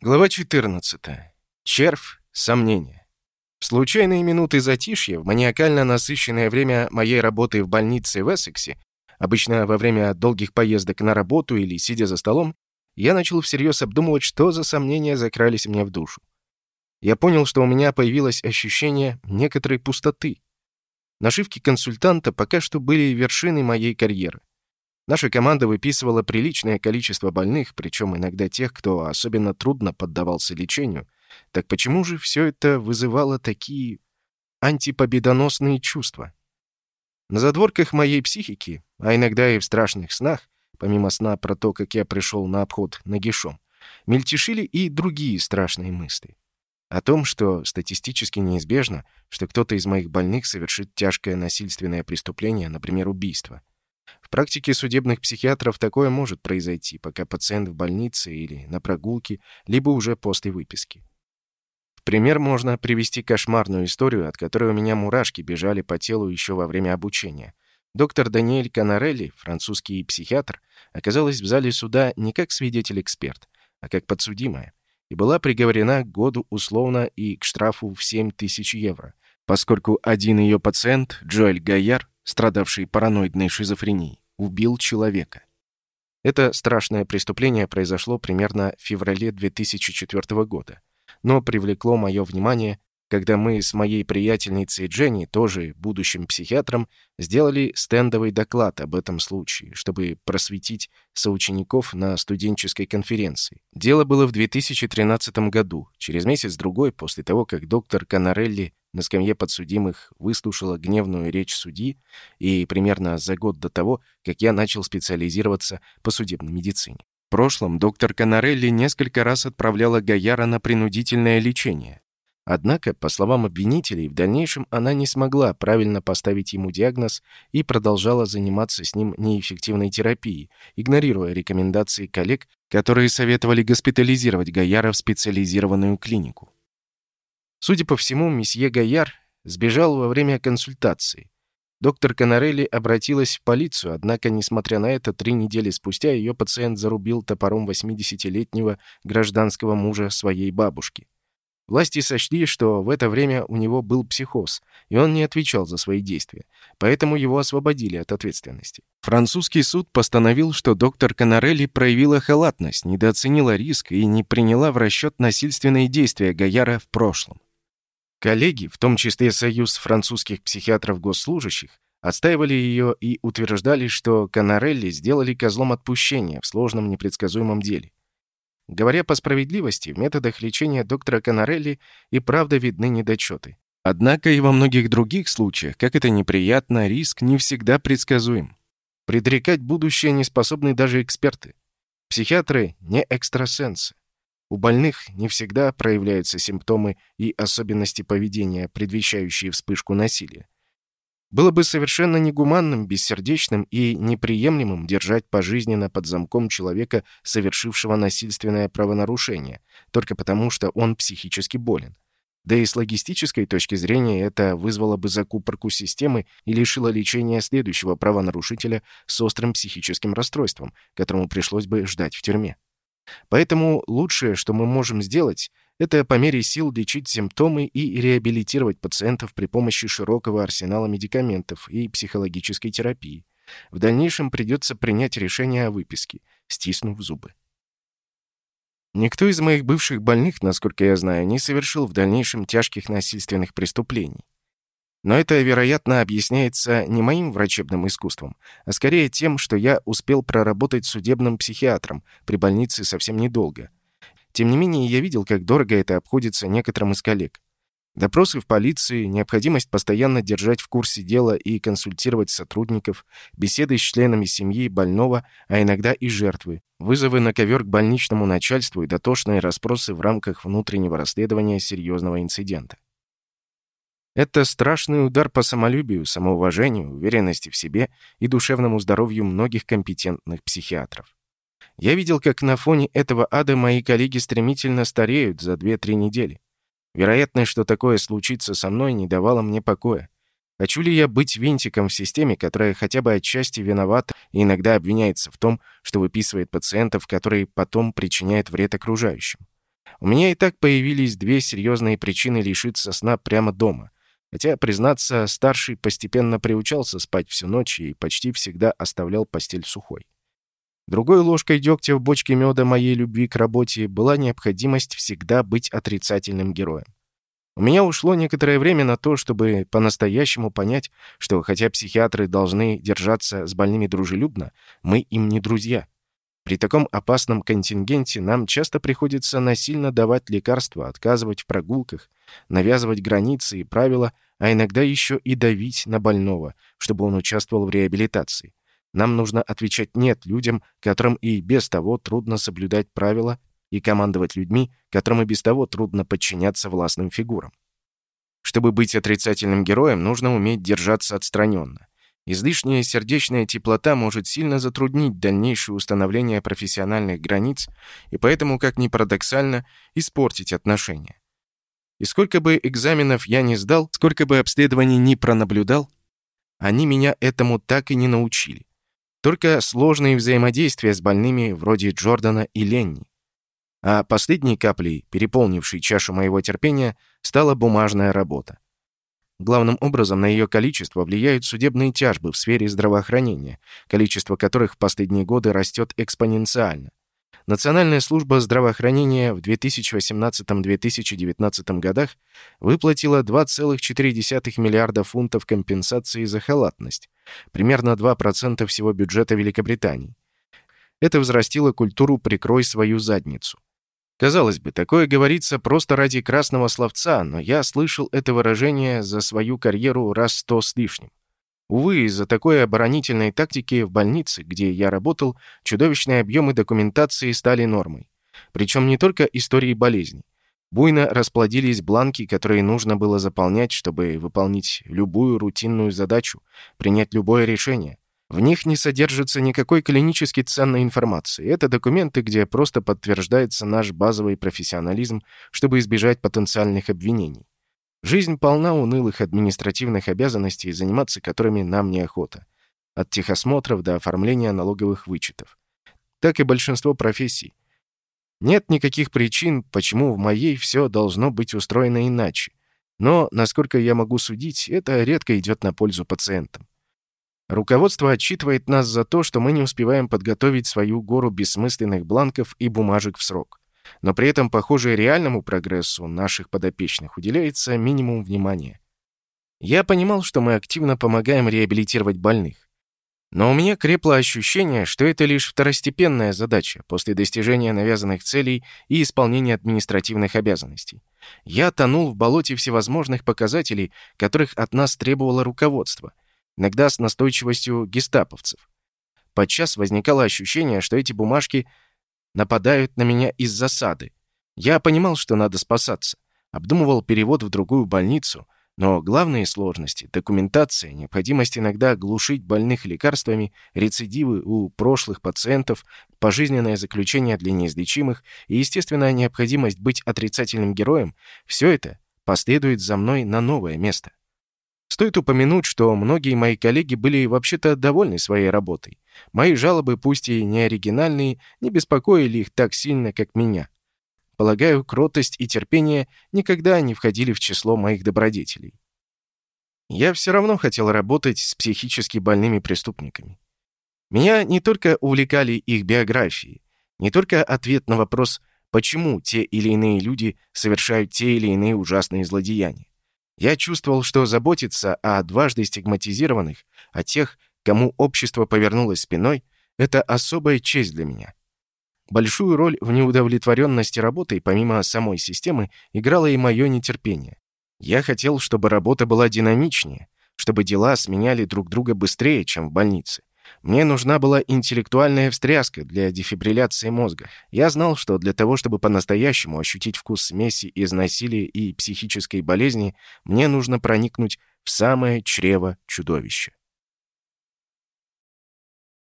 Глава 14. Червь. Сомнения. В случайные минуты затишья, в маниакально насыщенное время моей работы в больнице в Эссексе, обычно во время долгих поездок на работу или сидя за столом, я начал всерьез обдумывать, что за сомнения закрались мне в душу. Я понял, что у меня появилось ощущение некоторой пустоты. Нашивки консультанта пока что были вершиной моей карьеры. Наша команда выписывала приличное количество больных, причем иногда тех, кто особенно трудно поддавался лечению. Так почему же все это вызывало такие антипобедоносные чувства? На задворках моей психики, а иногда и в страшных снах, помимо сна про то, как я пришел на обход нагишом, мельтешили и другие страшные мысли. О том, что статистически неизбежно, что кто-то из моих больных совершит тяжкое насильственное преступление, например, убийство. В практике судебных психиатров такое может произойти, пока пациент в больнице или на прогулке, либо уже после выписки. В пример можно привести кошмарную историю, от которой у меня мурашки бежали по телу еще во время обучения. Доктор Даниэль Канарелли, французский психиатр, оказалась в зале суда не как свидетель-эксперт, а как подсудимая, и была приговорена к году условно и к штрафу в 7 тысяч евро, поскольку один ее пациент, Джоэль Гайяр, страдавший параноидной шизофренией, убил человека. Это страшное преступление произошло примерно в феврале 2004 года, но привлекло мое внимание когда мы с моей приятельницей Дженни, тоже будущим психиатром, сделали стендовый доклад об этом случае, чтобы просветить соучеников на студенческой конференции. Дело было в 2013 году, через месяц-другой после того, как доктор Канарелли на скамье подсудимых выслушала гневную речь судьи и примерно за год до того, как я начал специализироваться по судебной медицине. В прошлом доктор Канарелли несколько раз отправляла Гаяра на принудительное лечение, Однако, по словам обвинителей, в дальнейшем она не смогла правильно поставить ему диагноз и продолжала заниматься с ним неэффективной терапией, игнорируя рекомендации коллег, которые советовали госпитализировать Гаяра в специализированную клинику. Судя по всему, месье Гаяр сбежал во время консультации. Доктор Канарелли обратилась в полицию, однако, несмотря на это, три недели спустя ее пациент зарубил топором 80-летнего гражданского мужа своей бабушки. Власти сочли, что в это время у него был психоз, и он не отвечал за свои действия, поэтому его освободили от ответственности. Французский суд постановил, что доктор Канарелли проявила халатность, недооценила риск и не приняла в расчет насильственные действия Гаяра в прошлом. Коллеги, в том числе Союз французских психиатров-госслужащих, отстаивали ее и утверждали, что Канарелли сделали козлом отпущения в сложном непредсказуемом деле. Говоря по справедливости, в методах лечения доктора Канарелли и правда видны недочеты. Однако и во многих других случаях, как это неприятно, риск не всегда предсказуем. Предрекать будущее не способны даже эксперты. Психиатры не экстрасенсы. У больных не всегда проявляются симптомы и особенности поведения, предвещающие вспышку насилия. Было бы совершенно негуманным, бессердечным и неприемлемым держать пожизненно под замком человека, совершившего насильственное правонарушение, только потому, что он психически болен. Да и с логистической точки зрения это вызвало бы закупорку системы и лишило лечения следующего правонарушителя с острым психическим расстройством, которому пришлось бы ждать в тюрьме. Поэтому лучшее, что мы можем сделать, это по мере сил лечить симптомы и реабилитировать пациентов при помощи широкого арсенала медикаментов и психологической терапии. В дальнейшем придется принять решение о выписке, стиснув зубы. Никто из моих бывших больных, насколько я знаю, не совершил в дальнейшем тяжких насильственных преступлений. Но это, вероятно, объясняется не моим врачебным искусством, а скорее тем, что я успел проработать судебным психиатром при больнице совсем недолго — тем не менее, я видел, как дорого это обходится некоторым из коллег. Допросы в полиции, необходимость постоянно держать в курсе дела и консультировать сотрудников, беседы с членами семьи больного, а иногда и жертвы, вызовы на ковер к больничному начальству и дотошные расспросы в рамках внутреннего расследования серьезного инцидента. Это страшный удар по самолюбию, самоуважению, уверенности в себе и душевному здоровью многих компетентных психиатров. Я видел, как на фоне этого ада мои коллеги стремительно стареют за 2-3 недели. Вероятность, что такое случится со мной, не давала мне покоя. Хочу ли я быть винтиком в системе, которая хотя бы отчасти виновата и иногда обвиняется в том, что выписывает пациентов, которые потом причиняют вред окружающим? У меня и так появились две серьезные причины лишиться сна прямо дома. Хотя, признаться, старший постепенно приучался спать всю ночь и почти всегда оставлял постель сухой. Другой ложкой дегтя в бочке меда моей любви к работе была необходимость всегда быть отрицательным героем. У меня ушло некоторое время на то, чтобы по-настоящему понять, что хотя психиатры должны держаться с больными дружелюбно, мы им не друзья. При таком опасном контингенте нам часто приходится насильно давать лекарства, отказывать в прогулках, навязывать границы и правила, а иногда еще и давить на больного, чтобы он участвовал в реабилитации. Нам нужно отвечать «нет» людям, которым и без того трудно соблюдать правила, и командовать людьми, которым и без того трудно подчиняться властным фигурам. Чтобы быть отрицательным героем, нужно уметь держаться отстраненно. Излишняя сердечная теплота может сильно затруднить дальнейшее установление профессиональных границ и поэтому, как ни парадоксально, испортить отношения. И сколько бы экзаменов я ни сдал, сколько бы обследований ни пронаблюдал, они меня этому так и не научили. Только сложные взаимодействия с больными вроде Джордана и Ленни. А последней каплей, переполнившей чашу моего терпения, стала бумажная работа. Главным образом на ее количество влияют судебные тяжбы в сфере здравоохранения, количество которых в последние годы растет экспоненциально. Национальная служба здравоохранения в 2018-2019 годах выплатила 2,4 миллиарда фунтов компенсации за халатность, примерно 2% всего бюджета Великобритании. Это взрастило культуру «прикрой свою задницу». Казалось бы, такое говорится просто ради красного словца, но я слышал это выражение за свою карьеру раз сто с лишним. Увы, из-за такой оборонительной тактики в больнице, где я работал, чудовищные объемы документации стали нормой. Причем не только истории болезней. Буйно расплодились бланки, которые нужно было заполнять, чтобы выполнить любую рутинную задачу, принять любое решение. В них не содержится никакой клинически ценной информации. Это документы, где просто подтверждается наш базовый профессионализм, чтобы избежать потенциальных обвинений. Жизнь полна унылых административных обязанностей, заниматься которыми нам неохота. От техосмотров до оформления налоговых вычетов. Так и большинство профессий. Нет никаких причин, почему в моей все должно быть устроено иначе. Но, насколько я могу судить, это редко идет на пользу пациентам. Руководство отчитывает нас за то, что мы не успеваем подготовить свою гору бессмысленных бланков и бумажек в срок. Но при этом, похоже, реальному прогрессу наших подопечных уделяется минимум внимания. Я понимал, что мы активно помогаем реабилитировать больных. Но у меня крепло ощущение, что это лишь второстепенная задача после достижения навязанных целей и исполнения административных обязанностей. Я тонул в болоте всевозможных показателей, которых от нас требовало руководство — иногда с настойчивостью гестаповцев. Подчас возникало ощущение, что эти бумажки нападают на меня из засады. Я понимал, что надо спасаться. Обдумывал перевод в другую больницу, но главные сложности — документация, необходимость иногда глушить больных лекарствами, рецидивы у прошлых пациентов, пожизненное заключение для неизлечимых и естественная необходимость быть отрицательным героем — все это последует за мной на новое место. Стоит упомянуть, что многие мои коллеги были вообще-то довольны своей работой. Мои жалобы, пусть и не оригинальные, не беспокоили их так сильно, как меня. Полагаю, кротость и терпение никогда не входили в число моих добродетелей. Я все равно хотел работать с психически больными преступниками. Меня не только увлекали их биографии, не только ответ на вопрос, почему те или иные люди совершают те или иные ужасные злодеяния. Я чувствовал, что заботиться о дважды стигматизированных, о тех, кому общество повернулось спиной, это особая честь для меня. Большую роль в неудовлетворенности работой, помимо самой системы, играло и мое нетерпение. Я хотел, чтобы работа была динамичнее, чтобы дела сменяли друг друга быстрее, чем в больнице. Мне нужна была интеллектуальная встряска для дефибрилляции мозга. Я знал, что для того, чтобы по-настоящему ощутить вкус смеси из насилия и психической болезни, мне нужно проникнуть в самое чрево чудовища.